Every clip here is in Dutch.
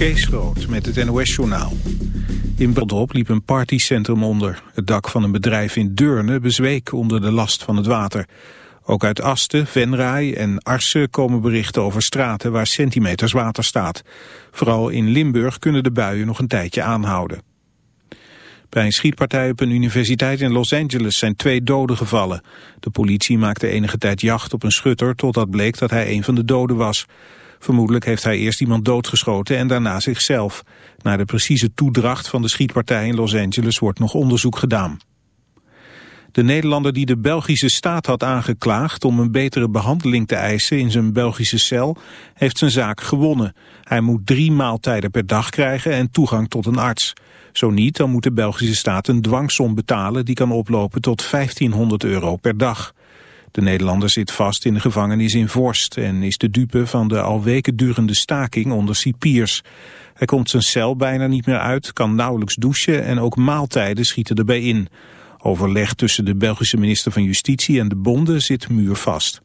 Kees Groot met het NOS-journaal. In Brandop liep een partycentrum onder. Het dak van een bedrijf in Deurne bezweek onder de last van het water. Ook uit Asten, Venray en Arsen komen berichten over straten waar centimeters water staat. Vooral in Limburg kunnen de buien nog een tijdje aanhouden. Bij een schietpartij op een universiteit in Los Angeles zijn twee doden gevallen. De politie maakte enige tijd jacht op een schutter totdat bleek dat hij een van de doden was. Vermoedelijk heeft hij eerst iemand doodgeschoten en daarna zichzelf. Naar de precieze toedracht van de schietpartij in Los Angeles wordt nog onderzoek gedaan. De Nederlander die de Belgische staat had aangeklaagd om een betere behandeling te eisen in zijn Belgische cel, heeft zijn zaak gewonnen. Hij moet drie maaltijden per dag krijgen en toegang tot een arts. Zo niet, dan moet de Belgische staat een dwangsom betalen die kan oplopen tot 1500 euro per dag. De Nederlander zit vast in de gevangenis in Vorst en is de dupe van de al weken durende staking onder cipiers. Hij komt zijn cel bijna niet meer uit, kan nauwelijks douchen en ook maaltijden schieten erbij in. Overleg tussen de Belgische minister van Justitie en de bonden zit muurvast.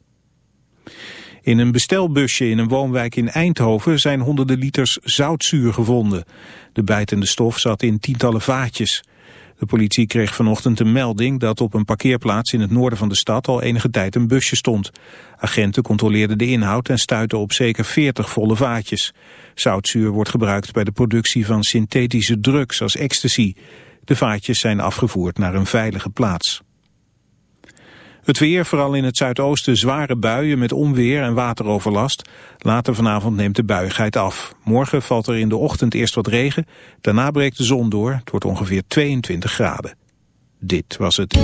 In een bestelbusje in een woonwijk in Eindhoven zijn honderden liters zoutzuur gevonden. De bijtende stof zat in tientallen vaatjes. De politie kreeg vanochtend een melding dat op een parkeerplaats in het noorden van de stad al enige tijd een busje stond. Agenten controleerden de inhoud en stuitten op zeker 40 volle vaatjes. Zoutzuur wordt gebruikt bij de productie van synthetische drugs als ecstasy. De vaatjes zijn afgevoerd naar een veilige plaats. Het weer, vooral in het zuidoosten, zware buien met onweer en wateroverlast. Later vanavond neemt de buigheid af. Morgen valt er in de ochtend eerst wat regen. Daarna breekt de zon door. Het wordt ongeveer 22 graden. Dit was het.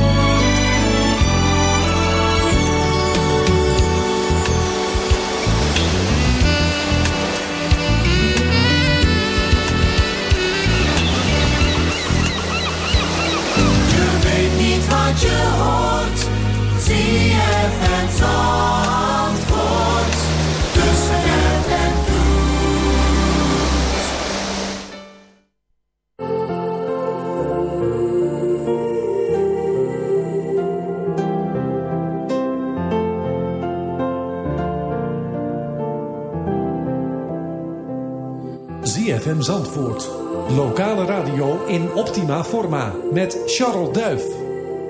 ZFM Zandvoort. Lokale radio in optima forma met Charles Duif.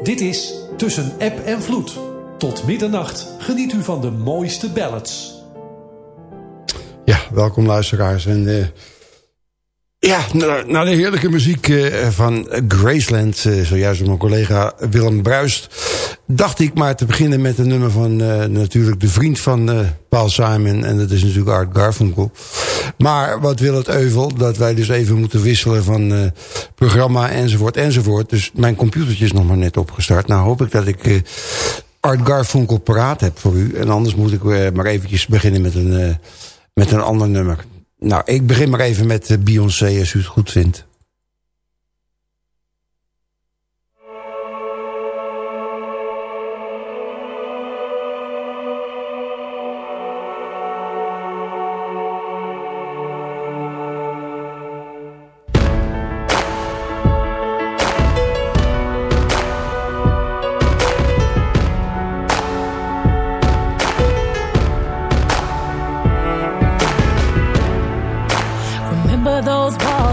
Dit is Tussen App en Vloed. Tot middernacht geniet u van de mooiste ballads. Ja, welkom luisteraars. En, eh, ja, naar, naar de heerlijke muziek eh, van Graceland, eh, zojuist mijn collega Willem Bruist, dacht ik maar te beginnen met een nummer van eh, natuurlijk de vriend van eh, Paul Simon, en dat is natuurlijk Art Garfunkel. Maar wat wil het euvel, dat wij dus even moeten wisselen van eh, programma enzovoort enzovoort. Dus mijn computertje is nog maar net opgestart. Nou hoop ik dat ik Art Garfunkel paraat heb voor u. En anders moet ik maar eventjes beginnen met een, met een ander nummer. Nou, ik begin maar even met Beyoncé als u het goed vindt.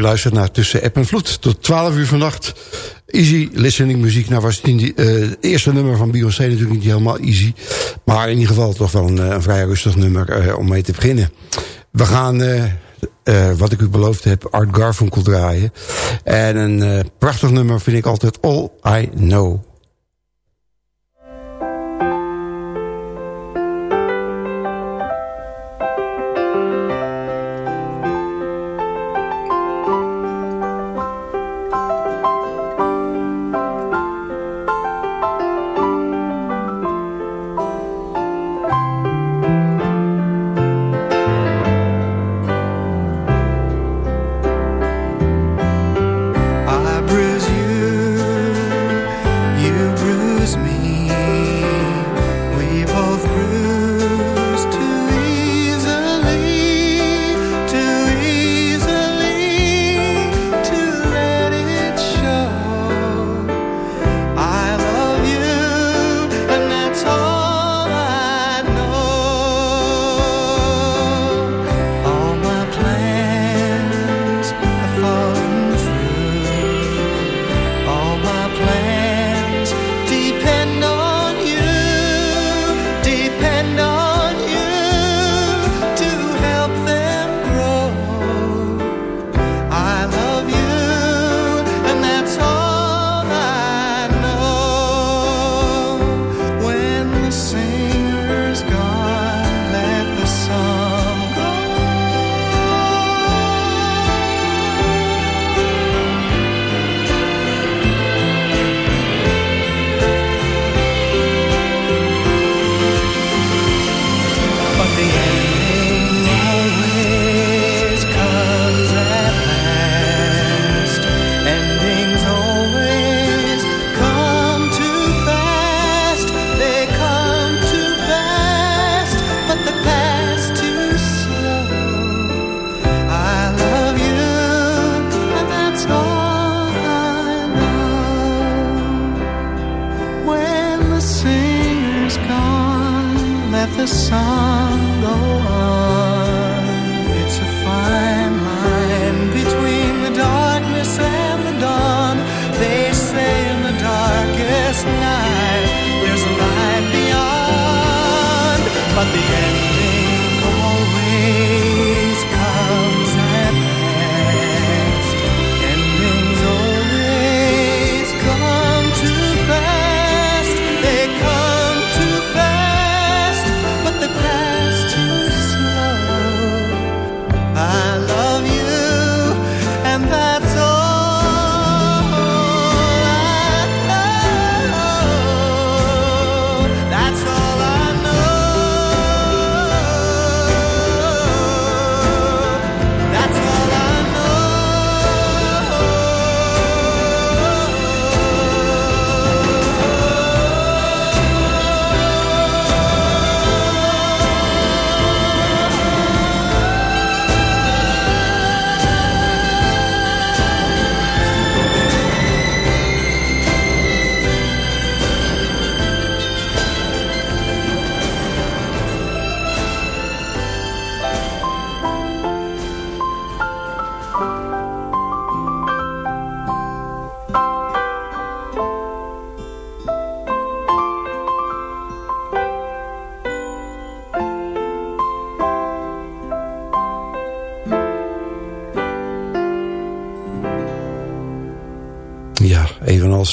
Luistert naar Tussen App en Vloed. Tot 12 uur vannacht. Easy listening muziek. Nou was het in uh, eerste nummer van Beyoncé natuurlijk niet helemaal easy. Maar in ieder geval toch wel een, eh, een vrij rustig nummer uh, om mee te beginnen. We gaan, wat ik u beloofd heb, Art Garfunkel draaien. En een prachtig nummer vind ik altijd All I Know.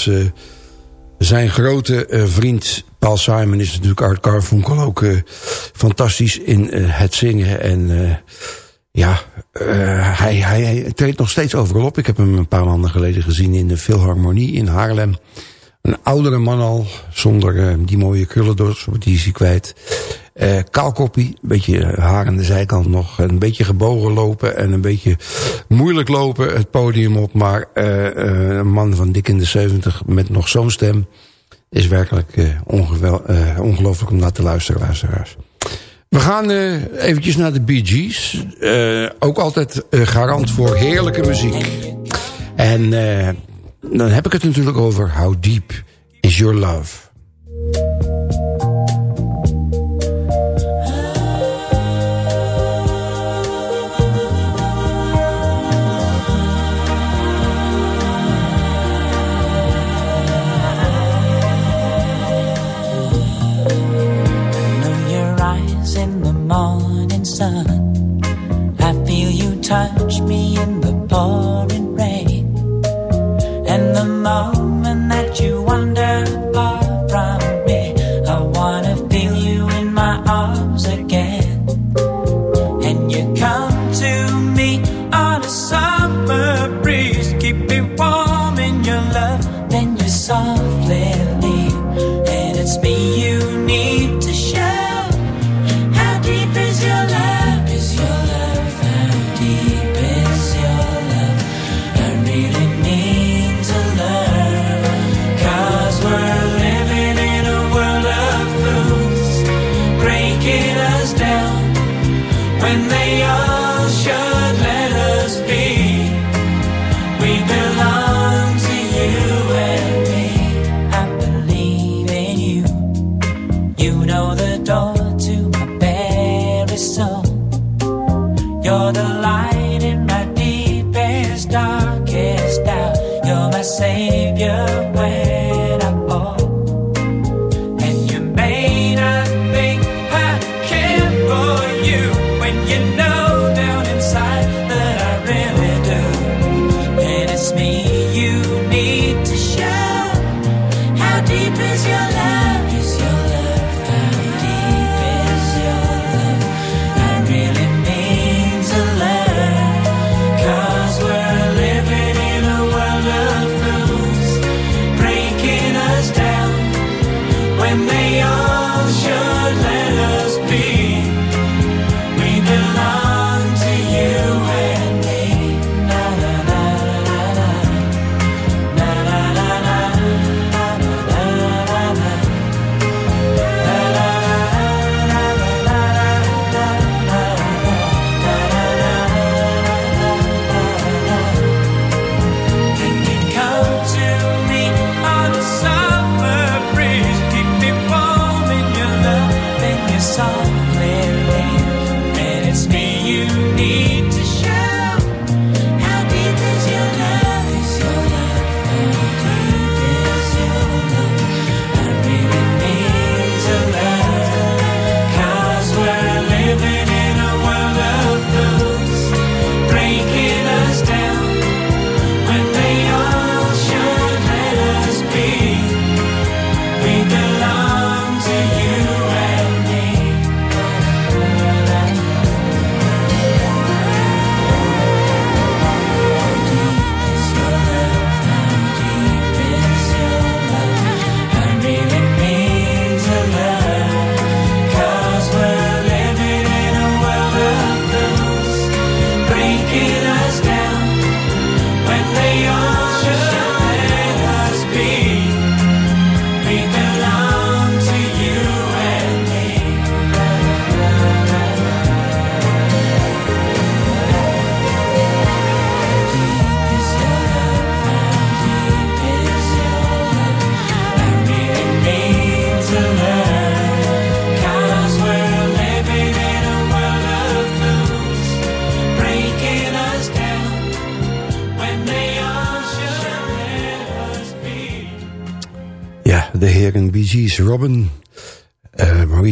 Als zijn grote vriend Paul Simon... is natuurlijk Art Carfunkel ook fantastisch in het zingen. En ja, hij, hij, treedt nog steeds overal op. Ik heb hem een paar maanden geleden gezien in de Philharmonie in Haarlem. Een oudere man al, zonder die mooie krullendos, die is hij kwijt. Uh, kaalkoppie, een beetje haar aan de zijkant nog. Een beetje gebogen lopen en een beetje moeilijk lopen het podium op. Maar uh, uh, een man van dik in de 70 met nog zo'n stem... is werkelijk ongelooflijk om naar te luisteren, luisteraars. We gaan eventjes naar de Bee Gees. ook altijd garant voor heerlijke muziek. En dan heb ik het natuurlijk over How Deep Is Your Love. Touch me in the pouring rain. And the moment that you wander far from me, I wanna feel you in my arms again. And you come to me on a summer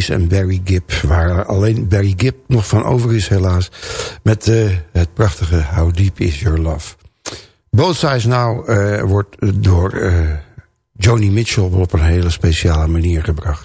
en Barry Gibb... waar alleen Barry Gibb nog van over is helaas... met uh, het prachtige How Deep Is Your Love. Both Sides Now uh, wordt door Joni Mitchell op een hele speciale manier gebracht.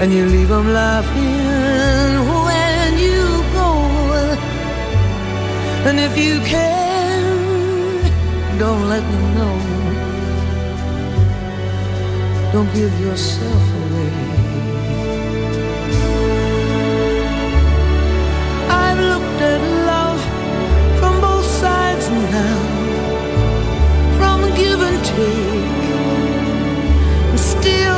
And you leave them laughing when you go. And if you can, don't let them know. Don't give yourself away. I've looked at love from both sides now, from give and take, and still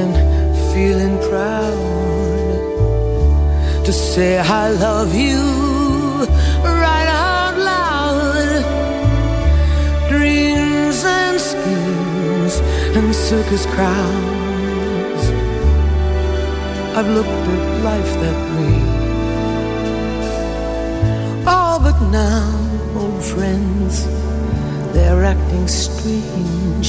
And feeling proud to say I love you right out loud. Dreams and schemes and circus crowds. I've looked at life that way. Oh, but now, old friends, they're acting strange.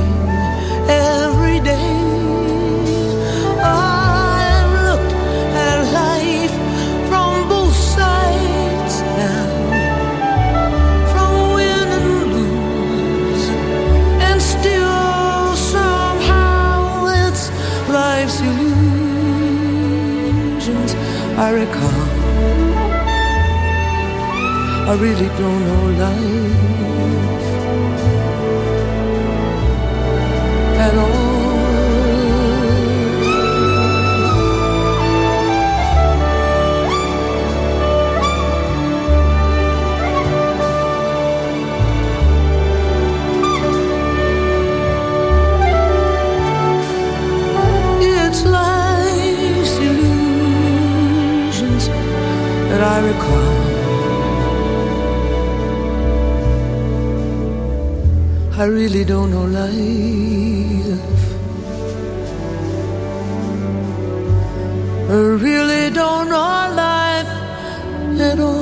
I recall. I really don't know life at all. I really don't know life. I really don't know life at all.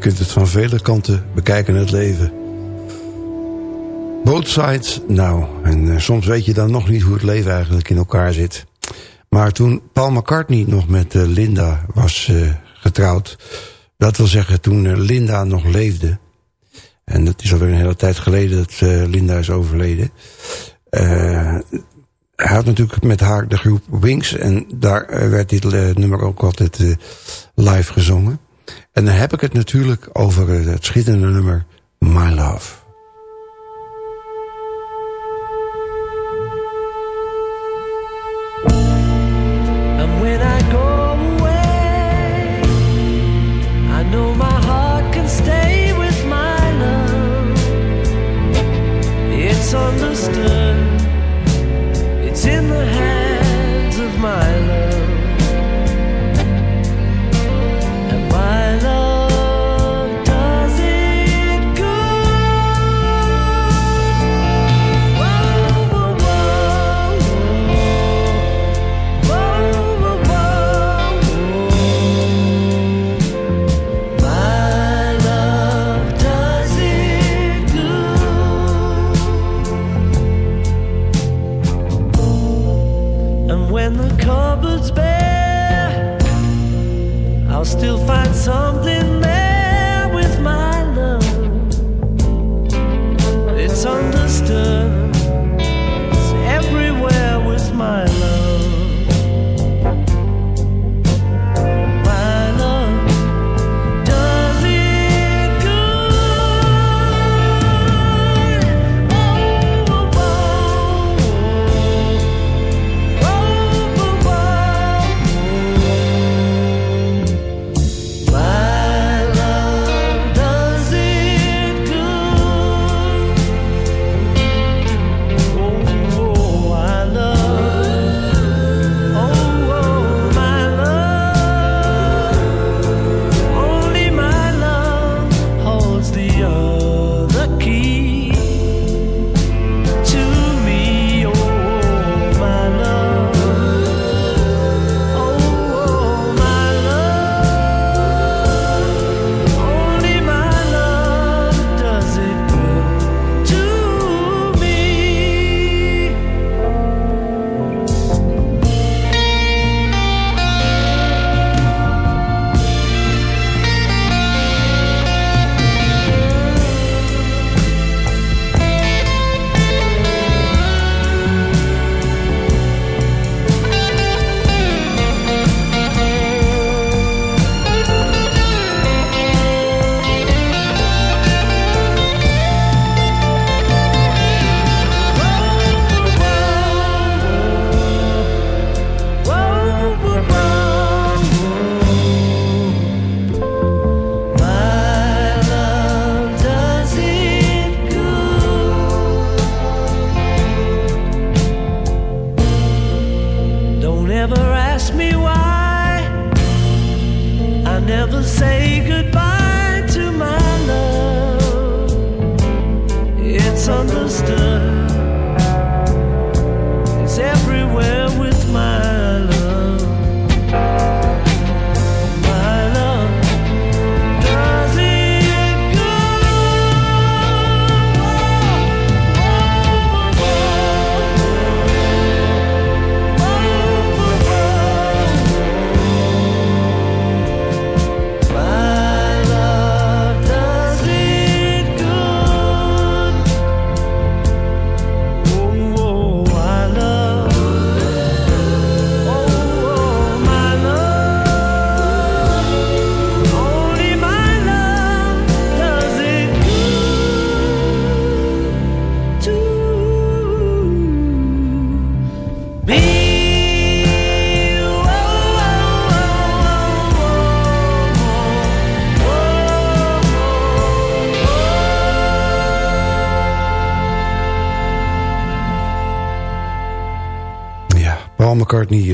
Kunt het van vele kanten bekijken, het leven. Both sides, nou, en eh, soms weet je dan nog niet hoe het leven eigenlijk in elkaar zit. Maar toen Paul McCartney nog met eh, Linda was eh, getrouwd... dat wil zeggen toen Linda nog leefde... en dat is alweer een hele tijd geleden dat Linda is overleden... Hij had natuurlijk met haar de groep Wings... en daar werd dit nummer ook altijd live gezongen. En dan heb ik het natuurlijk over het schitterende nummer My Love.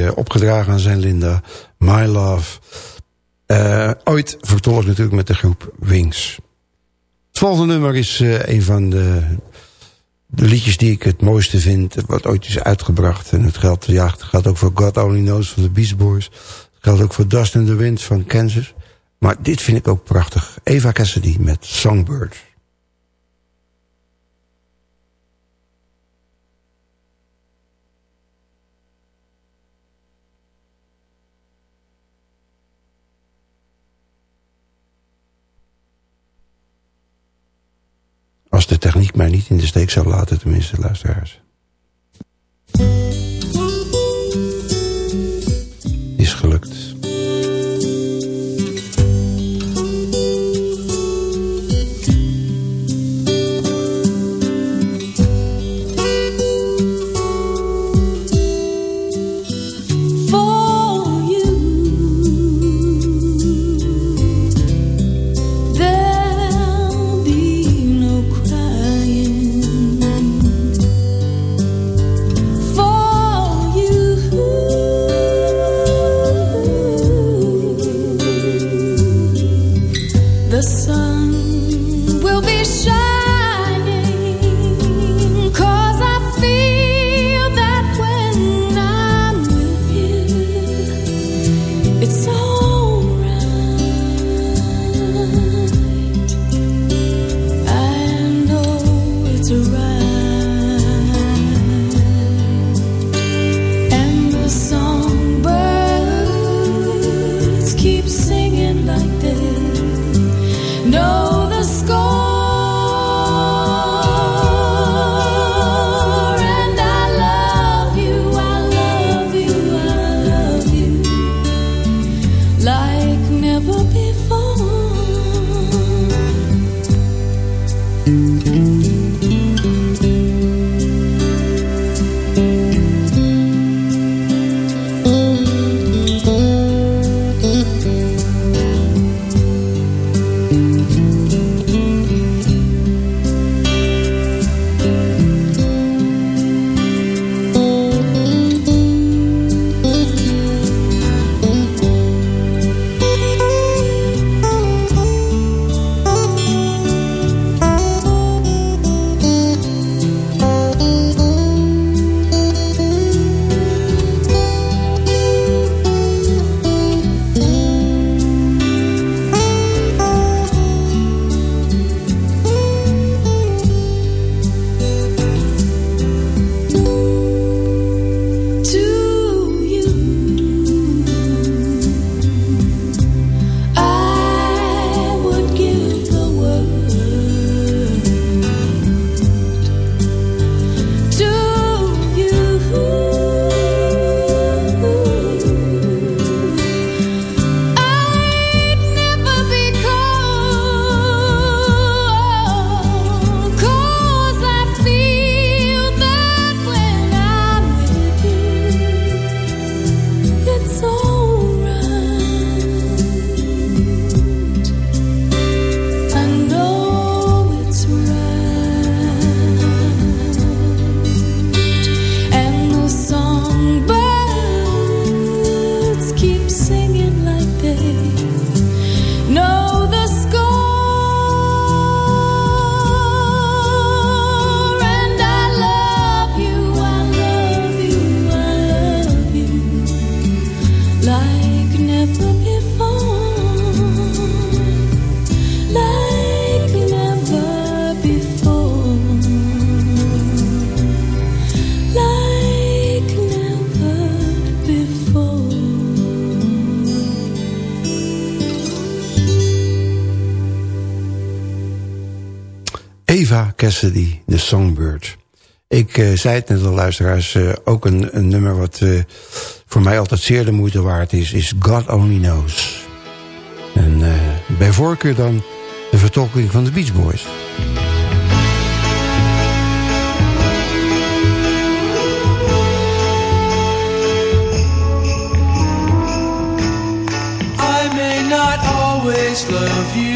McCartney opgedragen aan zijn Linda. My Love. ooit vertolkt natuurlijk met de groep Wings. Het volgende nummer is een van de, de, liedjes die ik het mooiste vind... wat ooit is uitgebracht. En het geldt, ja, het ook voor God Only Knows van de Beast Boys. Het geldt ook voor Dust in the Wind van Kansas. Maar dit vind ik ook prachtig. Eva Cassidy met Songbird. Als de techniek mij niet in de steek zou laten, tenminste, luisteraars. Cassidy, The Songbird. Ik uh, zei het net al, luisteraars, uh, ook een, nummer wat uh, voor mij altijd zeer de moeite waard is, is God Only Knows. En bij voorkeur dan de vertolking van de Beach Boys. I may not always love you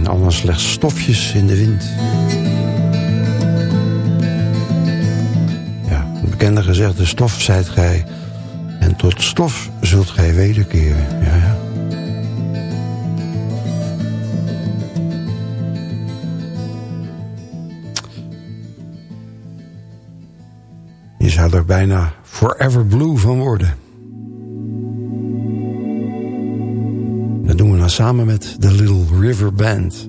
en allemaal slechts stofjes in de wind. Ja, een bekende gezegde, stof zijt gij en tot stof zult gij wederkeren. Ja, ja. Je zou er bijna forever blue van worden. samen met de Little River Band.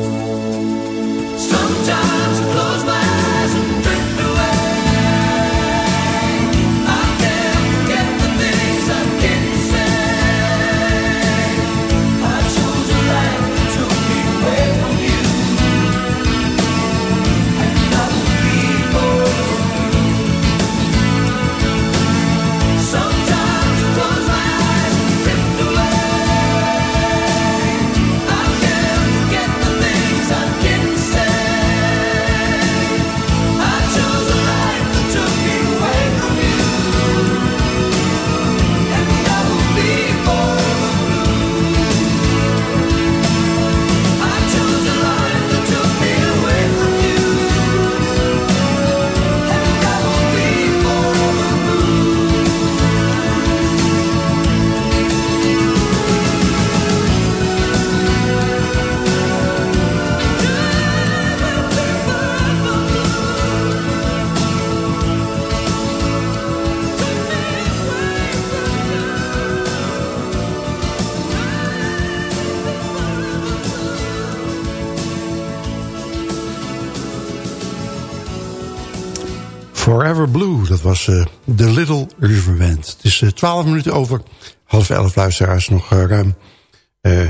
was eh, de Little River Band. Het is eh, twaalf uh, minuten over half elf luisteraars. Nog eh, ruim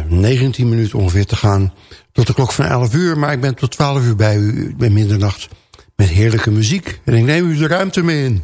19 minuten ongeveer te gaan tot de klok van 11 uur. Maar ik ben tot 12 uur bij u, bij middernacht, met heerlijke muziek. En ik neem u de ruimte mee in.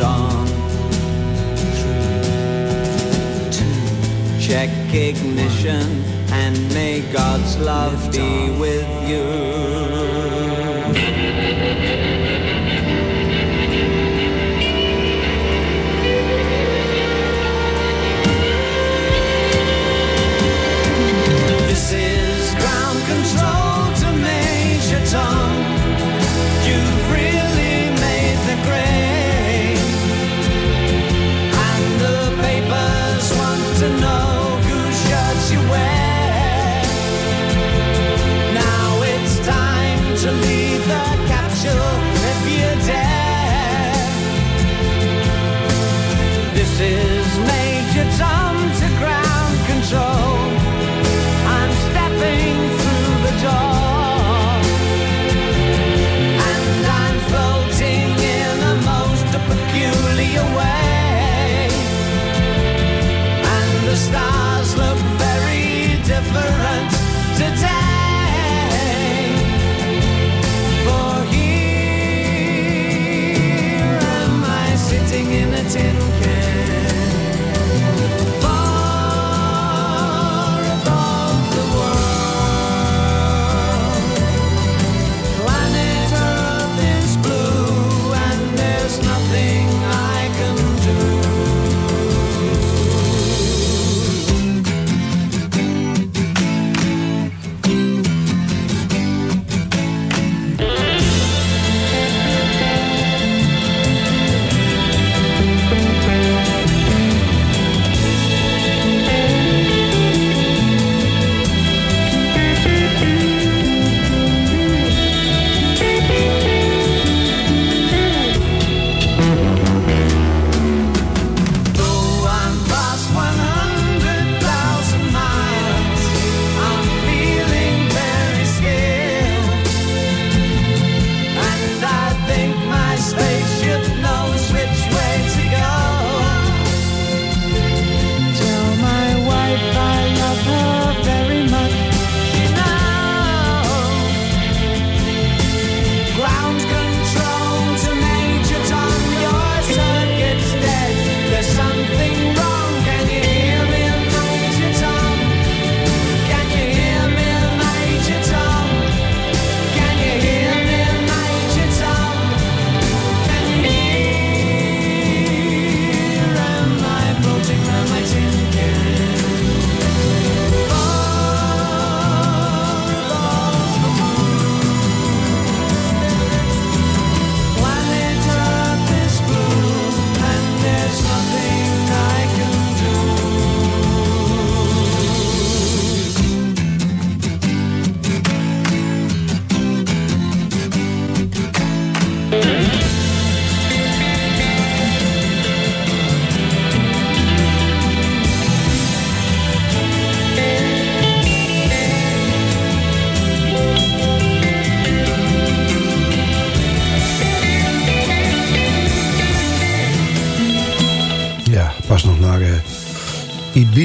song. Three, two, check ignition, and may God's love be with you.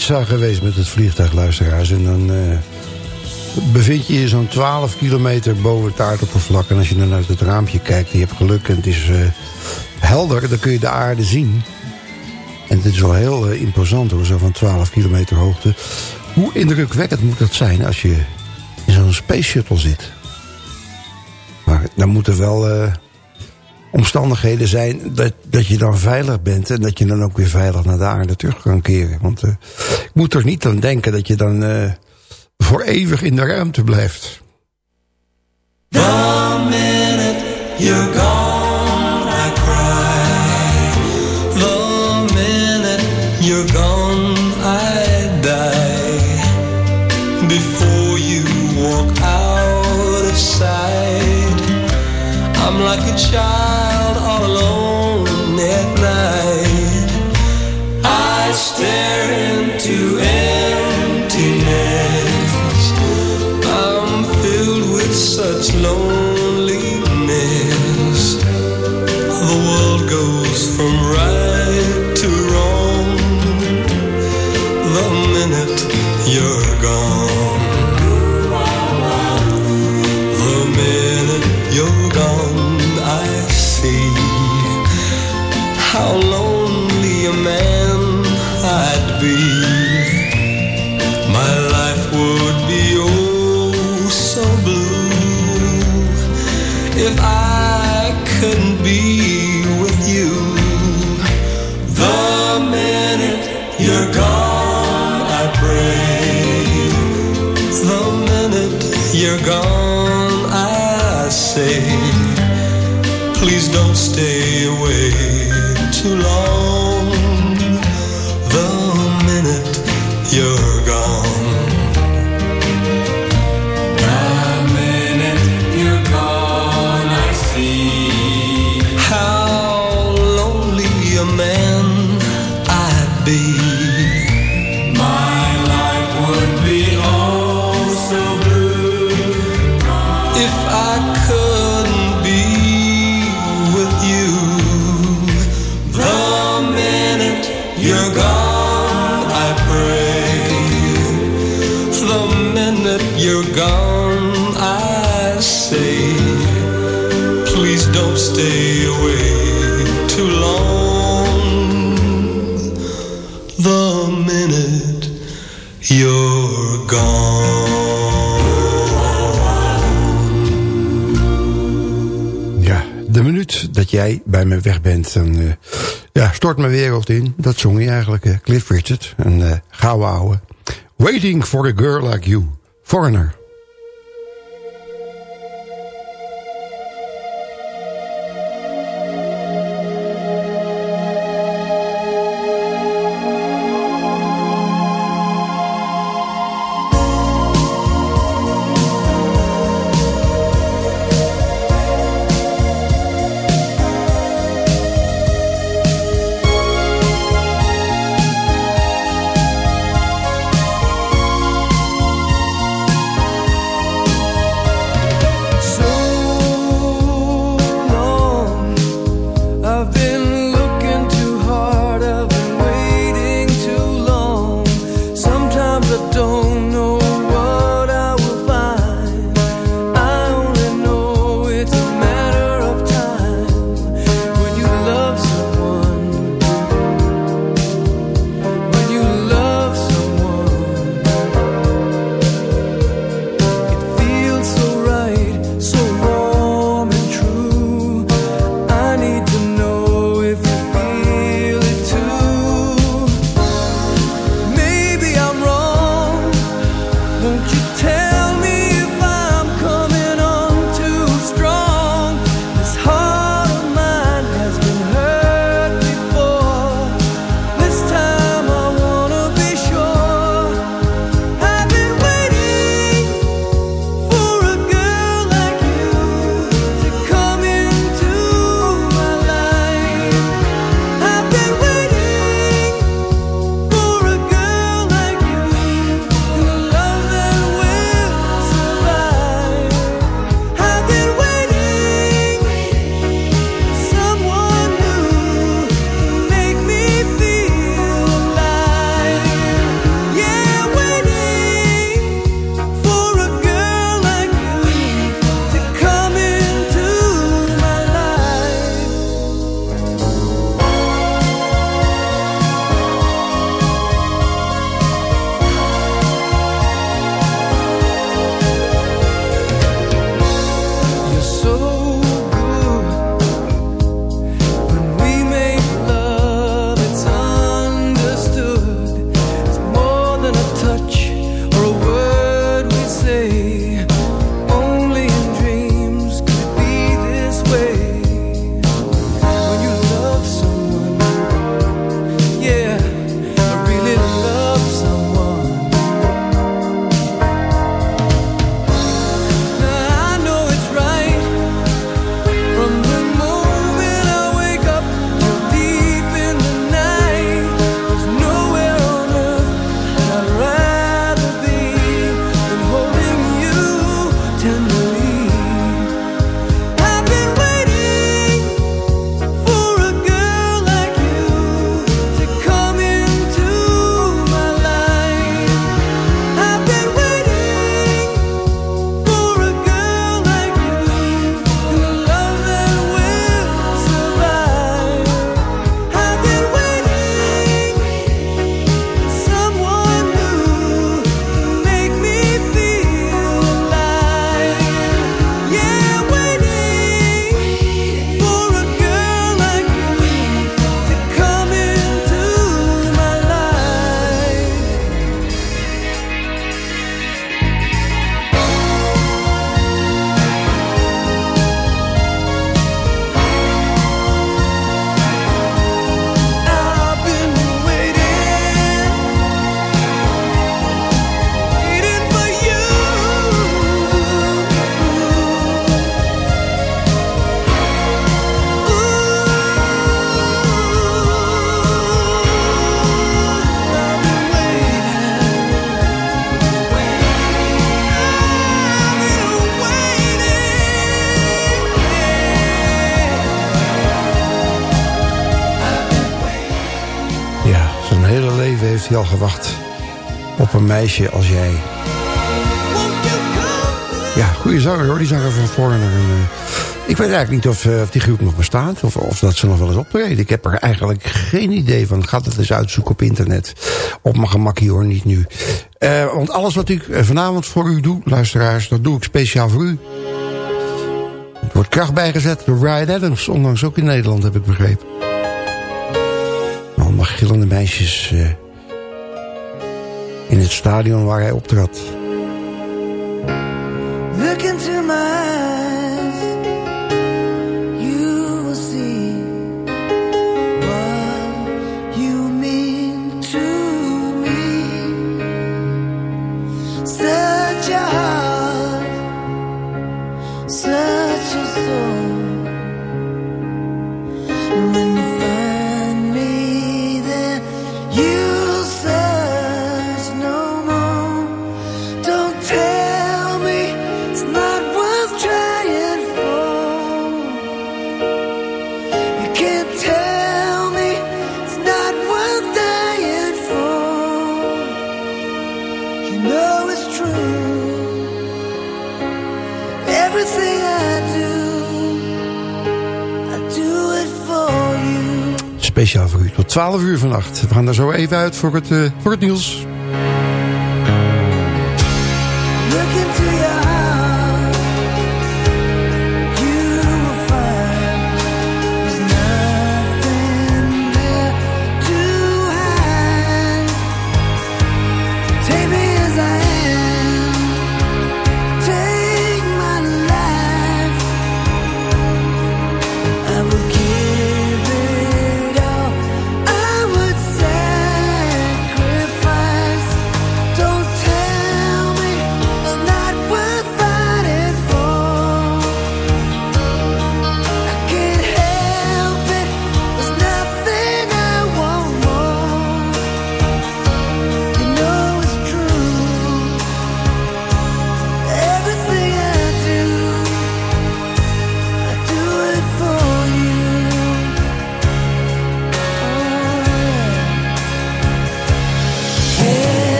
Ibiza geweest met het vliegtuig, luisteraars. En dan eh, bevind je je zo'n 12 kilometer boven het aardoppervlak. En als je dan uit het raampje kijkt, je hebt geluk en het is eh, helder. Dan kun je de aarde zien. En het is wel heel eh, imposant hoor, zo van 12 kilometer hoogte. Hoe indrukwekkend moet dat zijn als je in zo'n space shuttle zit? Maar dan moet er wel omstandigheden zijn dat, dat je dan veilig bent... en dat je dan ook weer veilig naar de aarde terug kan keren. Want eh, ik moet er niet aan denken dat je dan eh, voor eeuwig in de ruimte blijft. Alone. Ja, stort mijn wereld in. Dat zong hij eigenlijk, Cliff Richard. Een uh, gouden ouwe. Waiting for a girl like you. Foreigner. Jij. Ja, goede zanger hoor, die zanger van Foreigner. En, eh, ik weet eigenlijk niet of, eh, of die groep nog bestaat. Of, of dat ze nog wel eens optreden. Ik heb er eigenlijk geen idee van. Ik ga het eens uitzoeken op internet. Op mijn gemakkie hoor, niet nu. Eh, want alles wat ik vanavond voor u doe, luisteraars... dat doe ik speciaal voor u. Er wordt kracht bijgezet door Ryan Adams. Ondanks ook in Nederland, heb ik begrepen. Allemaal gillende meisjes... in het stadion waar hij optrad. 12 uur vannacht. We gaan er zo even uit voor het, eh, voor het nieuws.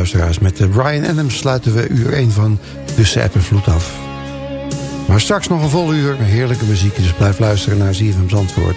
Luisteraars. Met eh, Brian Adams sluiten we uur 1 van Tussen App en af. Maar straks nog een vol uur. Heerlijke muziek. Dus blijf luisteren naar ZFM Zandvoort.